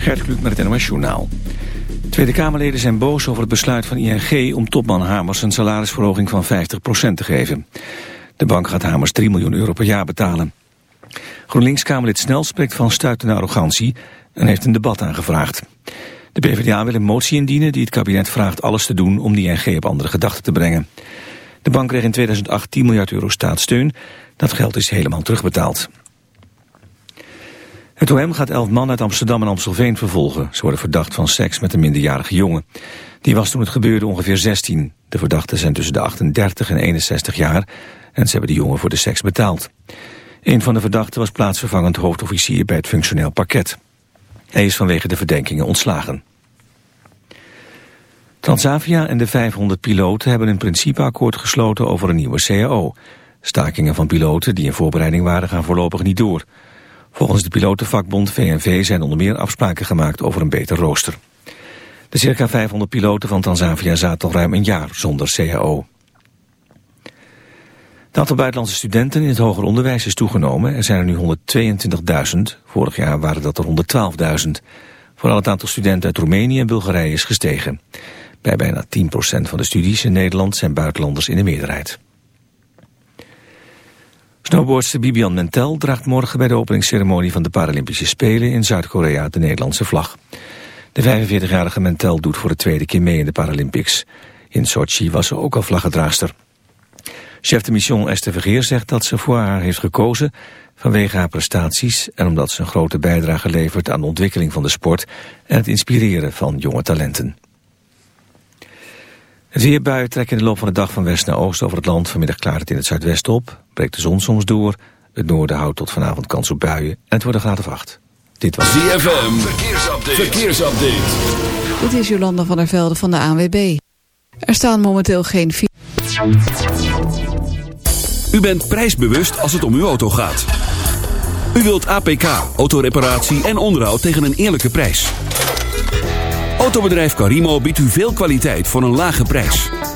Gert Kluk met het NOS Journaal. Tweede Kamerleden zijn boos over het besluit van ING om topman Hamers een salarisverhoging van 50% te geven. De bank gaat Hamers 3 miljoen euro per jaar betalen. GroenLinks-Kamerlid Snel spreekt van stuitende arrogantie en heeft een debat aangevraagd. De PvdA wil een motie indienen die het kabinet vraagt alles te doen om de ING op andere gedachten te brengen. De bank kreeg in 2008 10 miljard euro staatssteun. Dat geld is helemaal terugbetaald. Het OM gaat elf mannen uit Amsterdam en Amstelveen vervolgen. Ze worden verdacht van seks met een minderjarige jongen. Die was toen het gebeurde ongeveer 16. De verdachten zijn tussen de 38 en 61 jaar en ze hebben de jongen voor de seks betaald. Een van de verdachten was plaatsvervangend hoofdofficier bij het functioneel pakket. Hij is vanwege de verdenkingen ontslagen. Transavia en de 500 piloten hebben een principeakkoord gesloten over een nieuwe CAO. Stakingen van piloten die in voorbereiding waren gaan voorlopig niet door. Volgens de pilotenvakbond VNV zijn onder meer afspraken gemaakt over een beter rooster. De circa 500 piloten van Transavia zaten al ruim een jaar zonder CAO. Het aantal buitenlandse studenten in het hoger onderwijs is toegenomen. Er zijn er nu 122.000. Vorig jaar waren dat er 112.000. Vooral het aantal studenten uit Roemenië en Bulgarije is gestegen. Bij bijna 10% van de studies in Nederland zijn buitenlanders in de meerderheid. Snowboardster Bibian Mentel draagt morgen bij de openingsceremonie van de Paralympische Spelen in Zuid-Korea de Nederlandse vlag. De 45-jarige Mentel doet voor de tweede keer mee in de Paralympics. In Sochi was ze ook al vlaggedraagster. Chef de mission Esther Vergeer zegt dat ze voor haar heeft gekozen vanwege haar prestaties en omdat ze een grote bijdrage levert aan de ontwikkeling van de sport en het inspireren van jonge talenten. Het weerbuien trekken in de loop van de dag van west naar oost over het land. Vanmiddag klaart het in het zuidwesten op, breekt de zon soms door. Het noorden houdt tot vanavond kans op buien en het wordt een graad of acht. Dit was ZFM, verkeersupdate. verkeersupdate. Dit is Jolanda van der Velde van de ANWB. Er staan momenteel geen... U bent prijsbewust als het om uw auto gaat. U wilt APK, autoreparatie en onderhoud tegen een eerlijke prijs. Autobedrijf Carimo biedt u veel kwaliteit voor een lage prijs.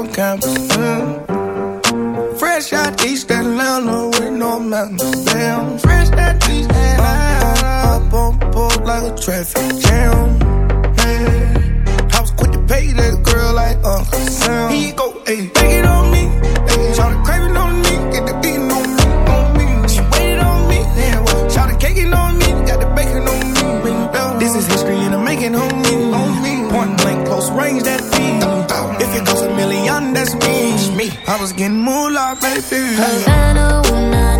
on campus. Mm. Fresh out East Atlanta with no mountains. Damn, fresh out East Atlanta. Up on up like a traffic jam. Man, I was quick to pay that girl like Uncle Sam. He go, hey. I was getting moolah, baby. Havana, una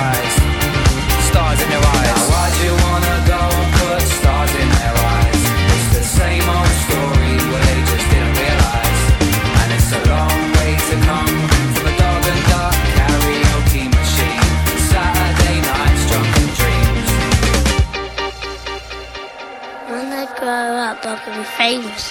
Be famous.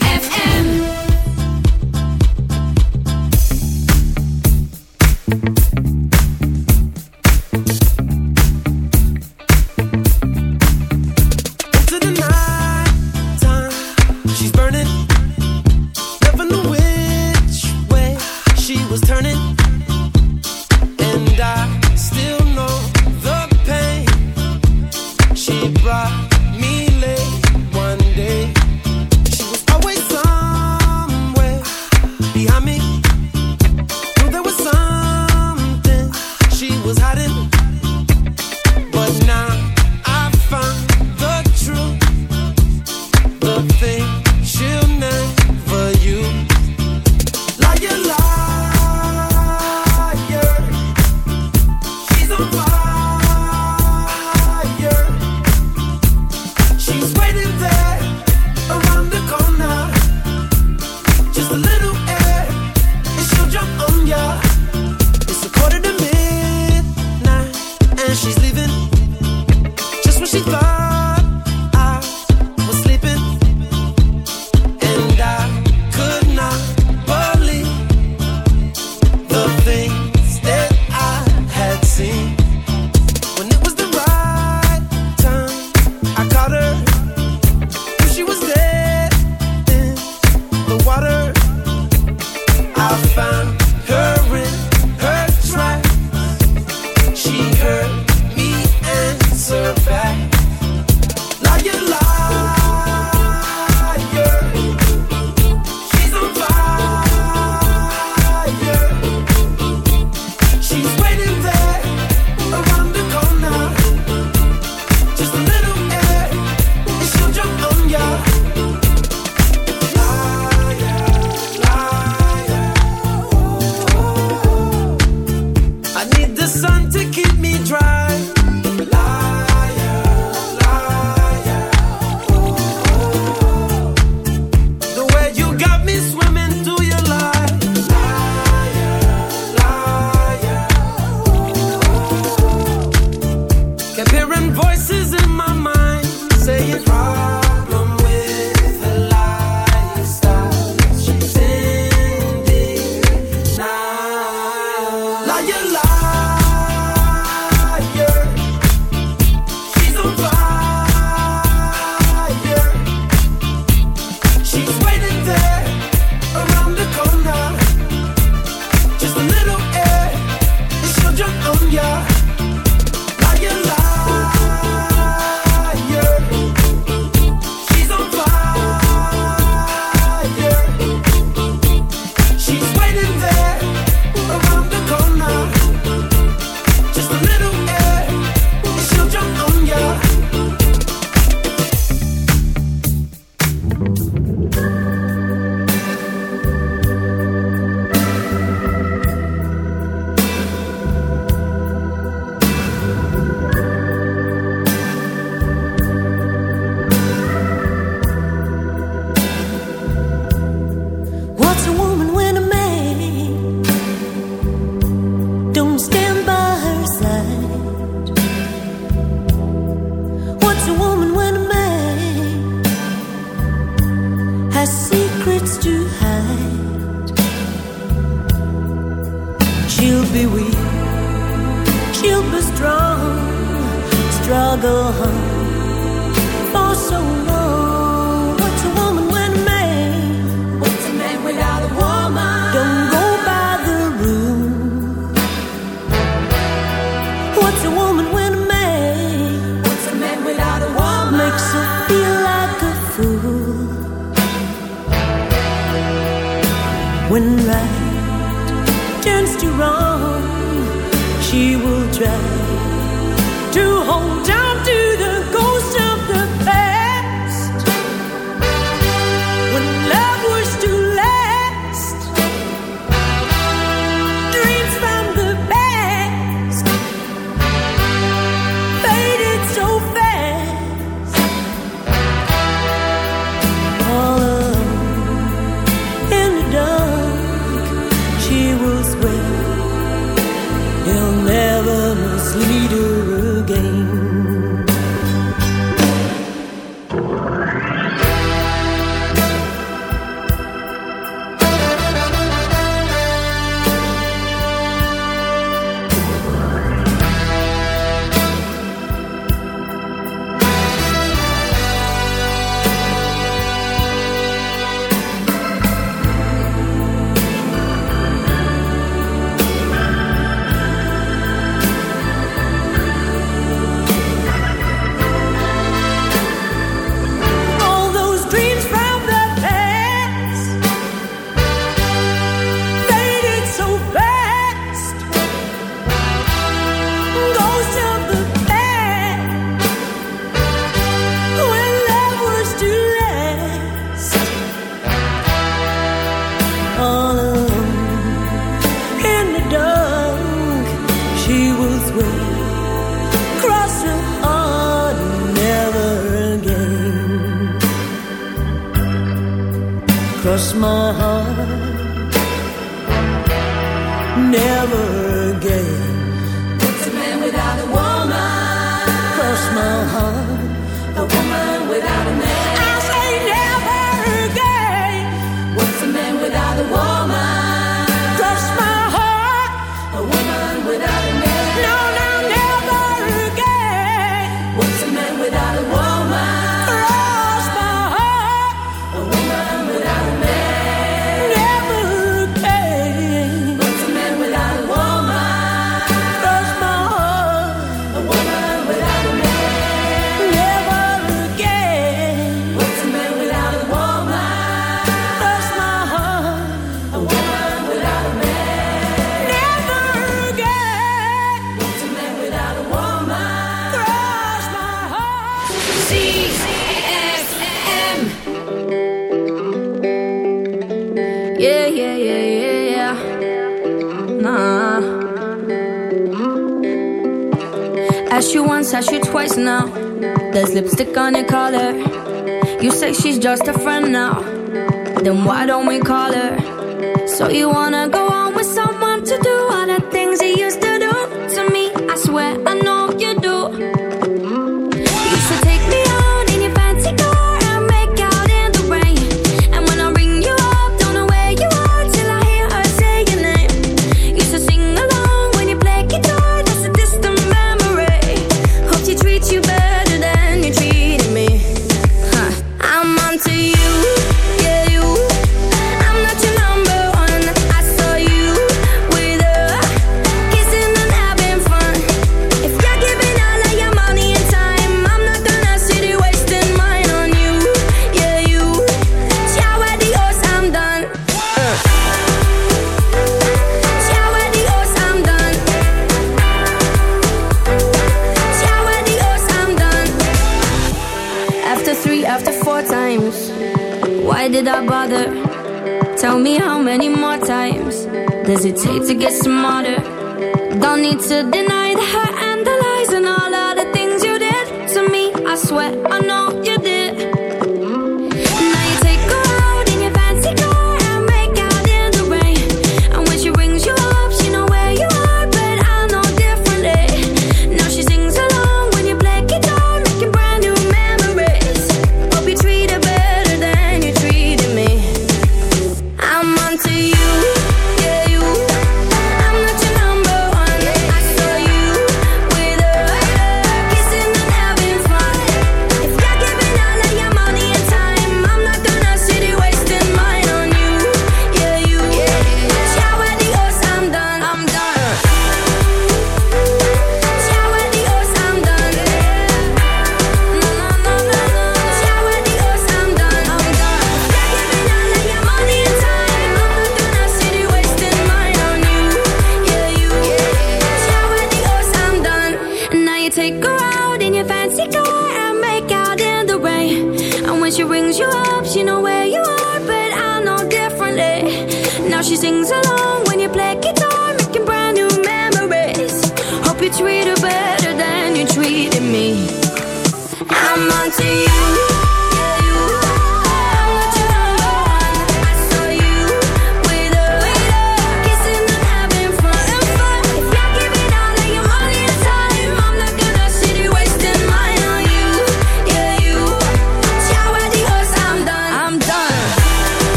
She sings along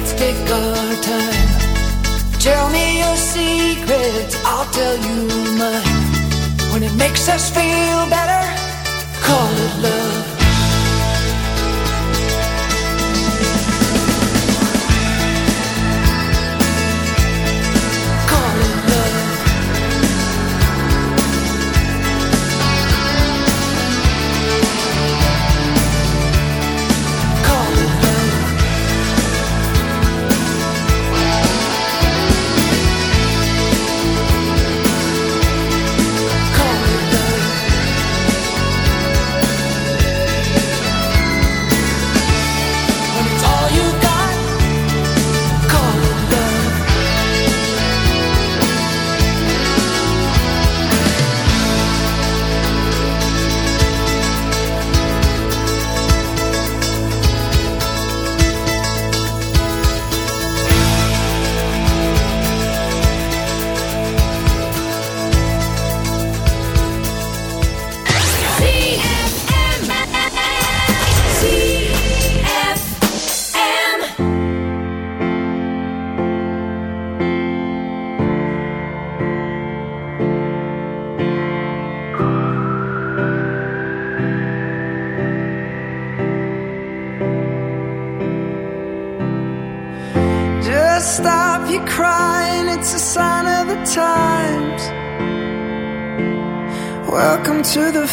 let's take our time. Tell me your secrets, I'll tell you mine. When it makes us feel better, call it love.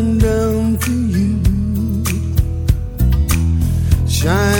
down you. Shine